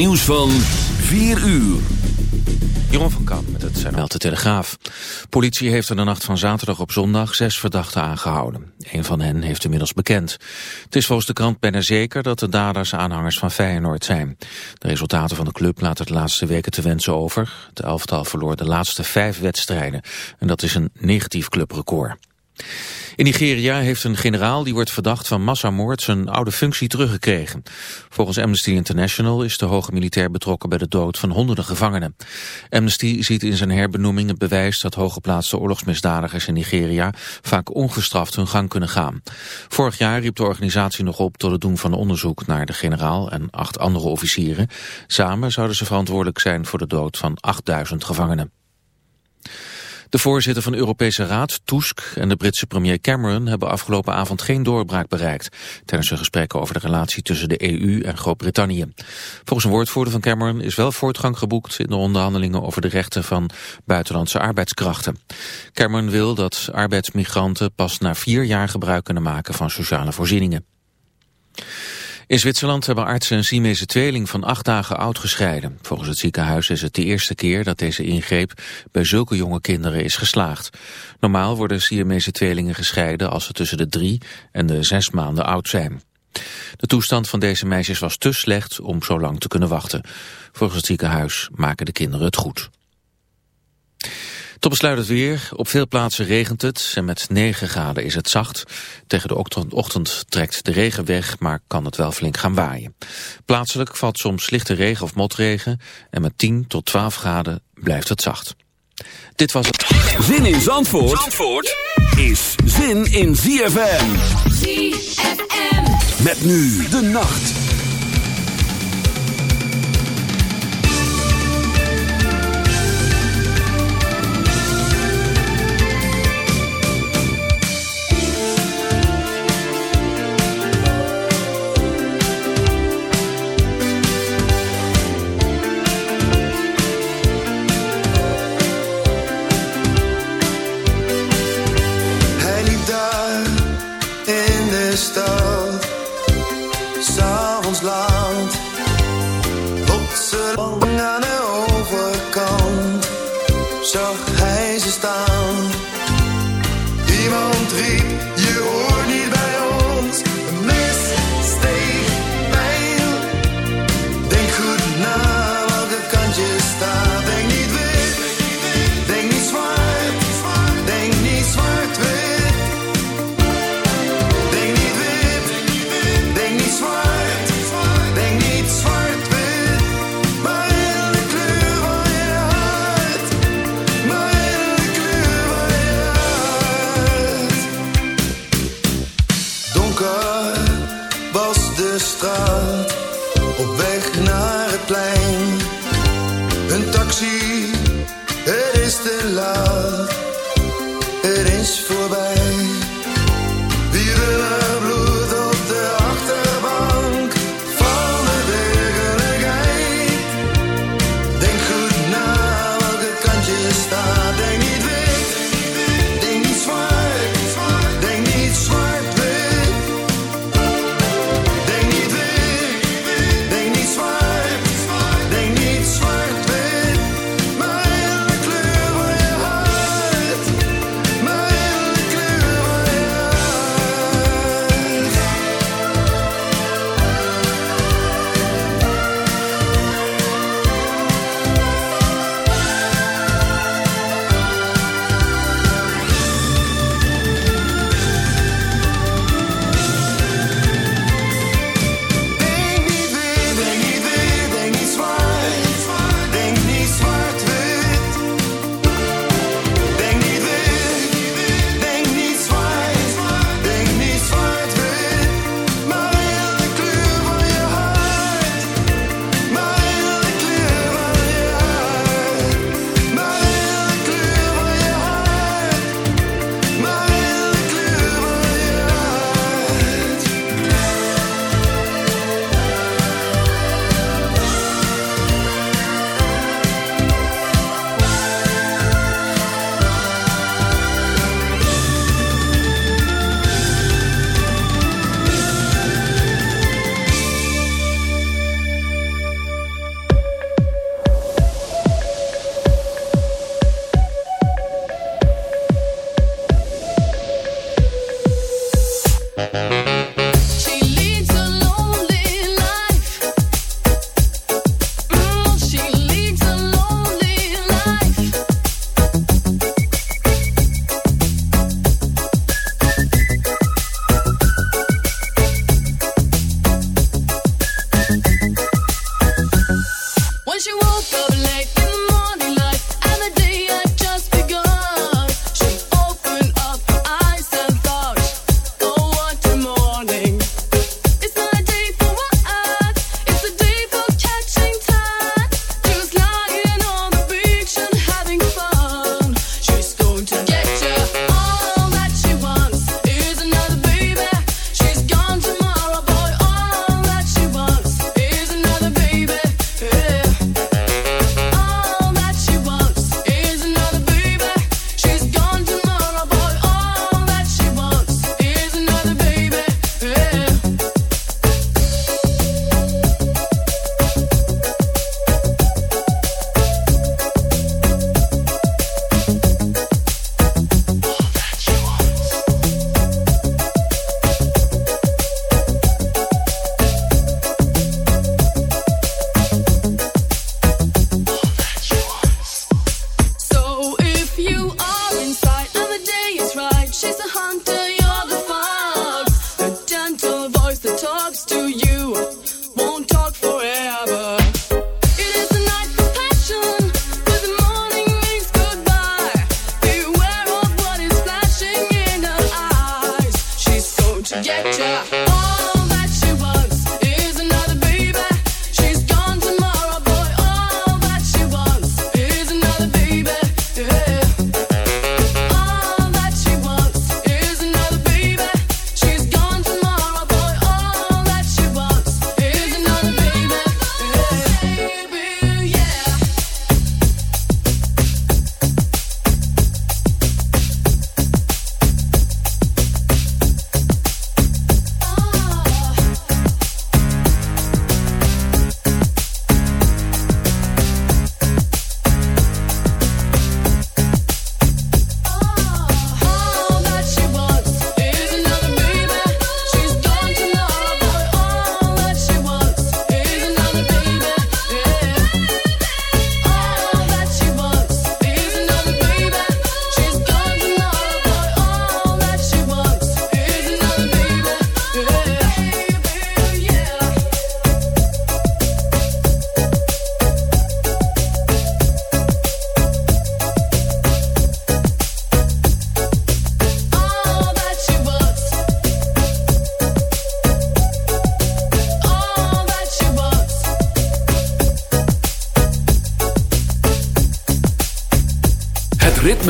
Nieuws van 4 uur. Jeroen van Kamp met het meldt de Telegraaf. Politie heeft er de nacht van zaterdag op zondag zes verdachten aangehouden. Een van hen heeft inmiddels bekend. Het is volgens de krant bijna zeker dat de daders aanhangers van Feyenoord zijn. De resultaten van de club laten de laatste weken te wensen over. Het elftal verloor de laatste vijf wedstrijden. En dat is een negatief clubrecord. In Nigeria heeft een generaal die wordt verdacht van massamoord zijn oude functie teruggekregen. Volgens Amnesty International is de hoge militair betrokken bij de dood van honderden gevangenen. Amnesty ziet in zijn herbenoeming het bewijs dat hooggeplaatste oorlogsmisdadigers in Nigeria vaak ongestraft hun gang kunnen gaan. Vorig jaar riep de organisatie nog op tot het doen van onderzoek naar de generaal en acht andere officieren. Samen zouden ze verantwoordelijk zijn voor de dood van 8000 gevangenen. De voorzitter van de Europese Raad, Tusk, en de Britse premier Cameron hebben afgelopen avond geen doorbraak bereikt tijdens hun gesprekken over de relatie tussen de EU en Groot-Brittannië. Volgens een woordvoerder van Cameron is wel voortgang geboekt in de onderhandelingen over de rechten van buitenlandse arbeidskrachten. Cameron wil dat arbeidsmigranten pas na vier jaar gebruik kunnen maken van sociale voorzieningen. In Zwitserland hebben artsen een Siamese tweeling van acht dagen oud gescheiden. Volgens het ziekenhuis is het de eerste keer dat deze ingreep bij zulke jonge kinderen is geslaagd. Normaal worden Siamese tweelingen gescheiden als ze tussen de drie en de zes maanden oud zijn. De toestand van deze meisjes was te slecht om zo lang te kunnen wachten. Volgens het ziekenhuis maken de kinderen het goed. Tot besluit het weer. Op veel plaatsen regent het en met 9 graden is het zacht. Tegen de ochtend trekt de regen weg, maar kan het wel flink gaan waaien. Plaatselijk valt soms lichte regen of motregen en met 10 tot 12 graden blijft het zacht. Dit was het. Zin in Zandvoort, Zandvoort is zin in ZFM. ZFM. Met nu de nacht.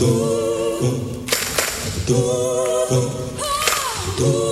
do, do, do, do, do.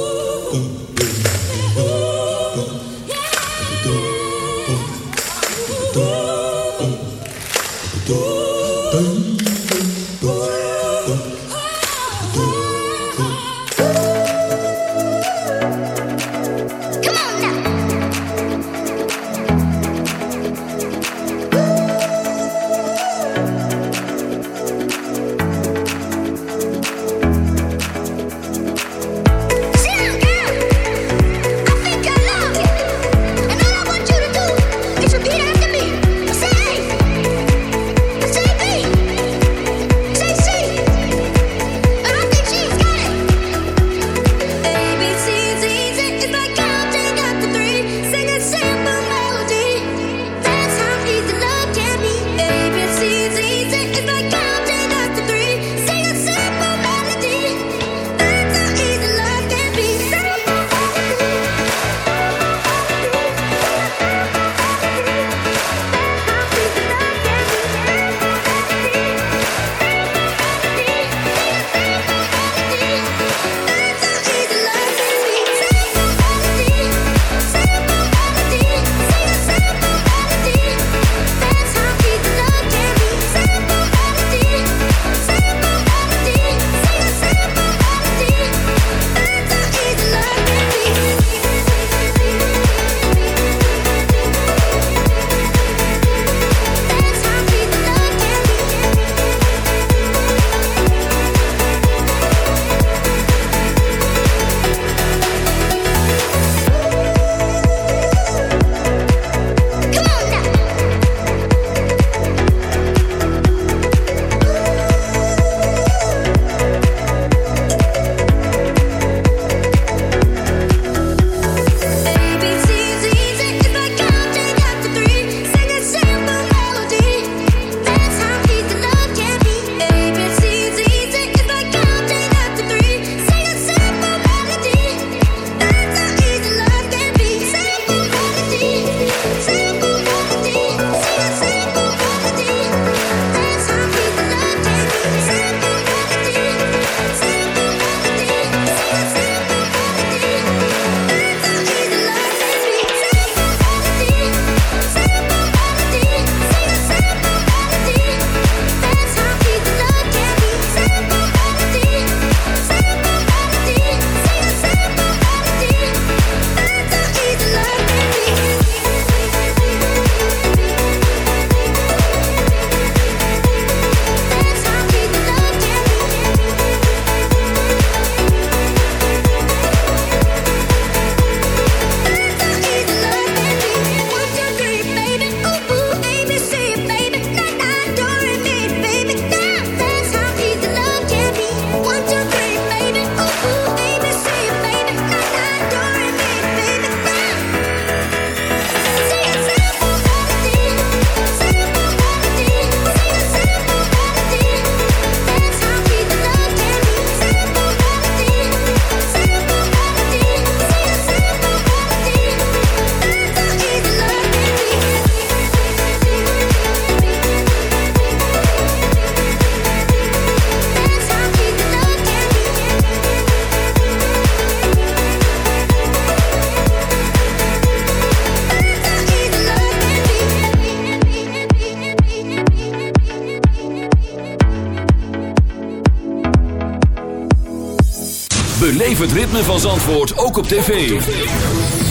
Beleef het ritme van Zandvoort ook op tv.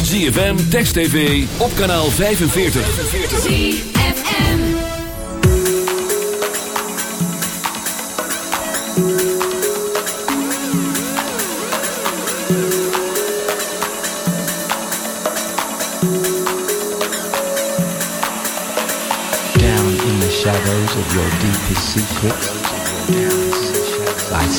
ZFM, Text TV, op kanaal 45. ZFM. Down in the shadows of your deepest secrets,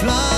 fly.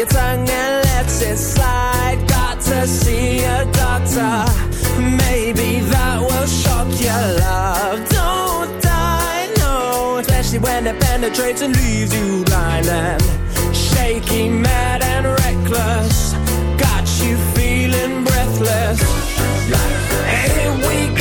your tongue and lets it slide. Got to see a doctor. Maybe that will shock your love. Don't die, no. Especially when it penetrates and leaves you blind and shaky, mad and reckless. Got you feeling breathless. Hey, we go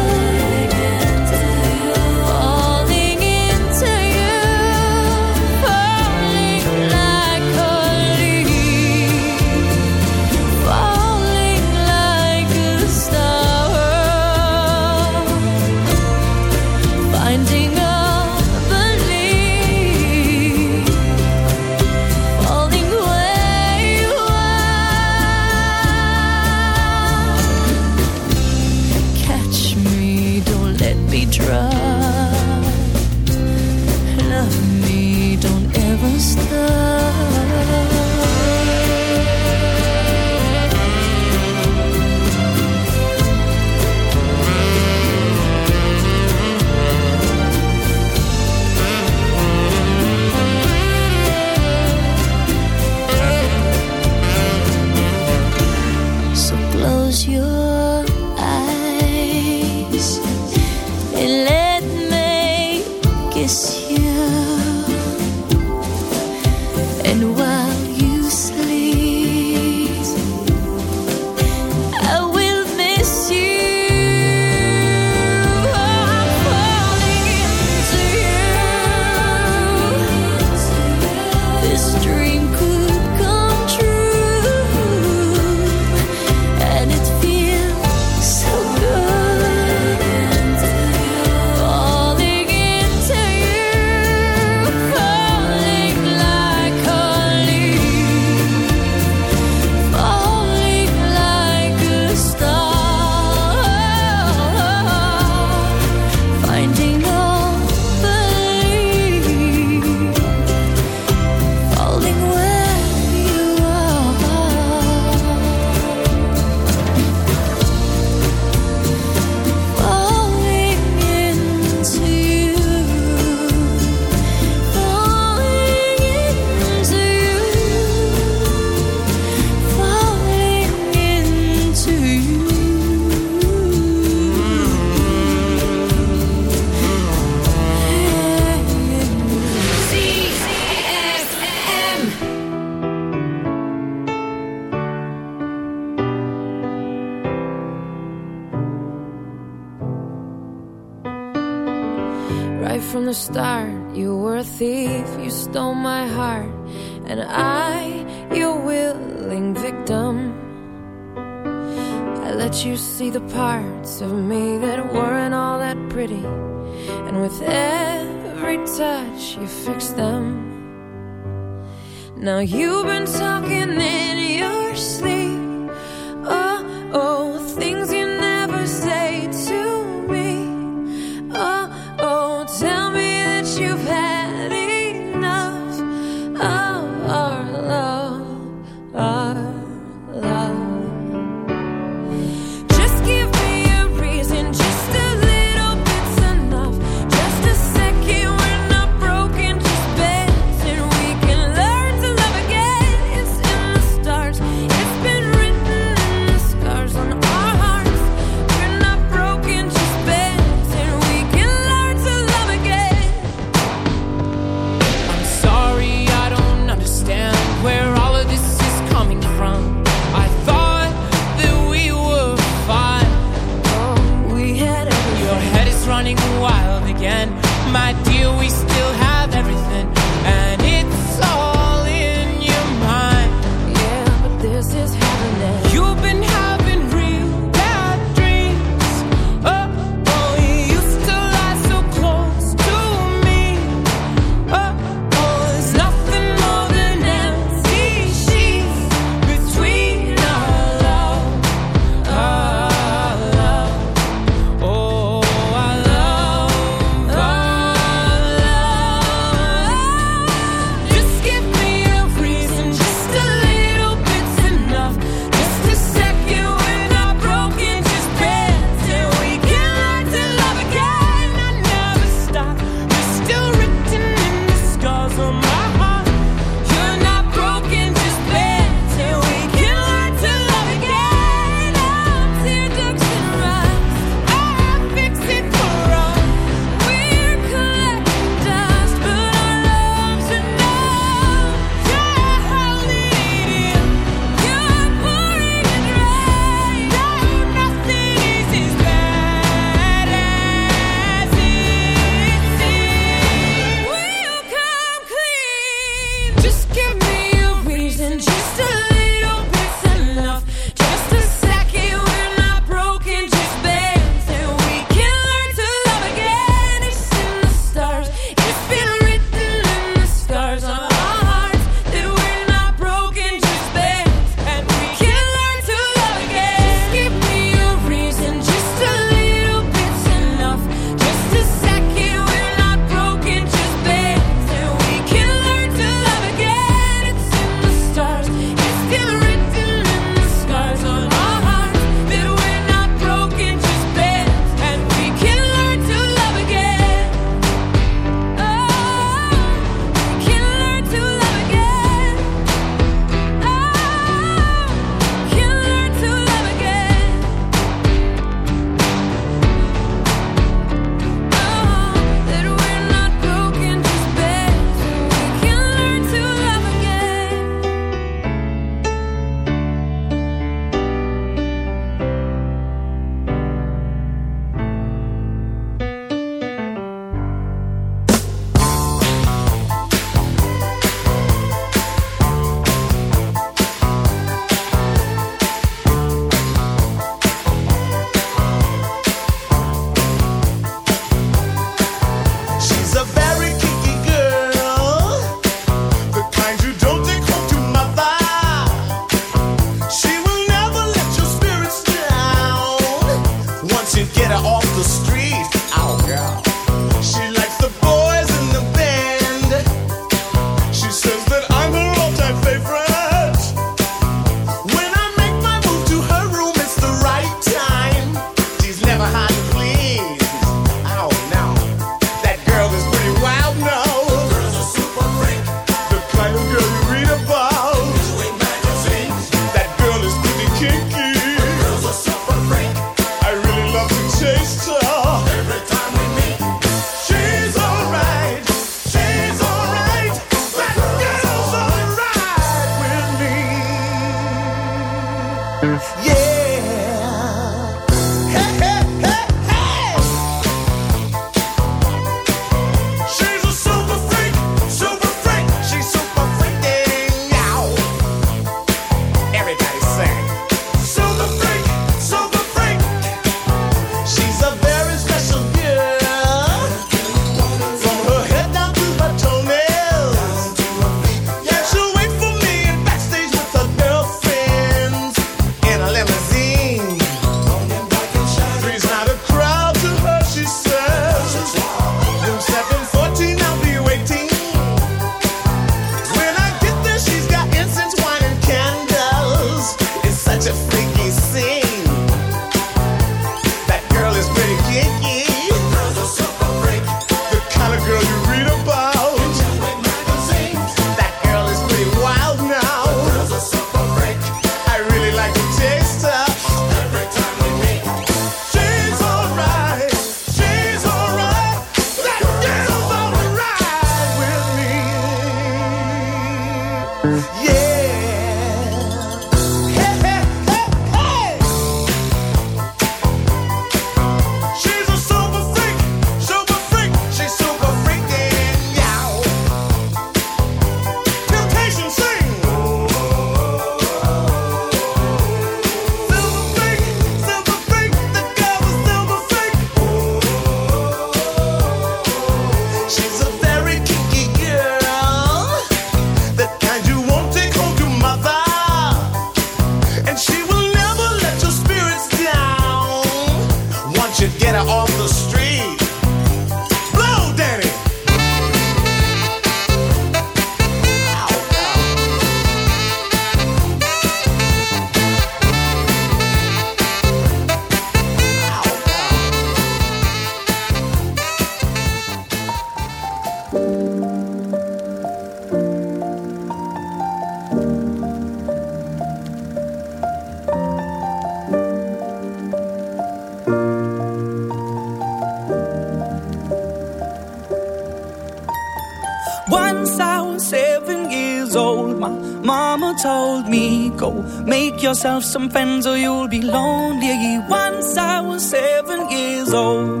yourself some friends or you'll be lonely. Once I was seven years old.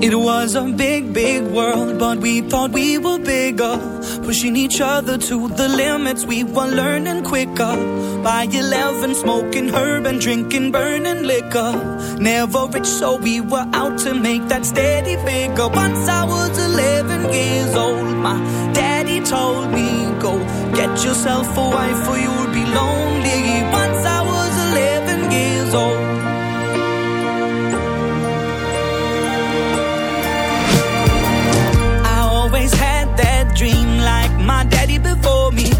It was a big, big world, but we thought we were bigger. Pushing each other to the limits, we were learning quicker. By 11, smoking herb and drinking burning liquor. Never rich, so we were out to make that steady figure. Once I was 11 years old, my daddy told me, Go get yourself a wife or you'll be lonely. Once I was 11 years old. I always had that dream like my daddy before me.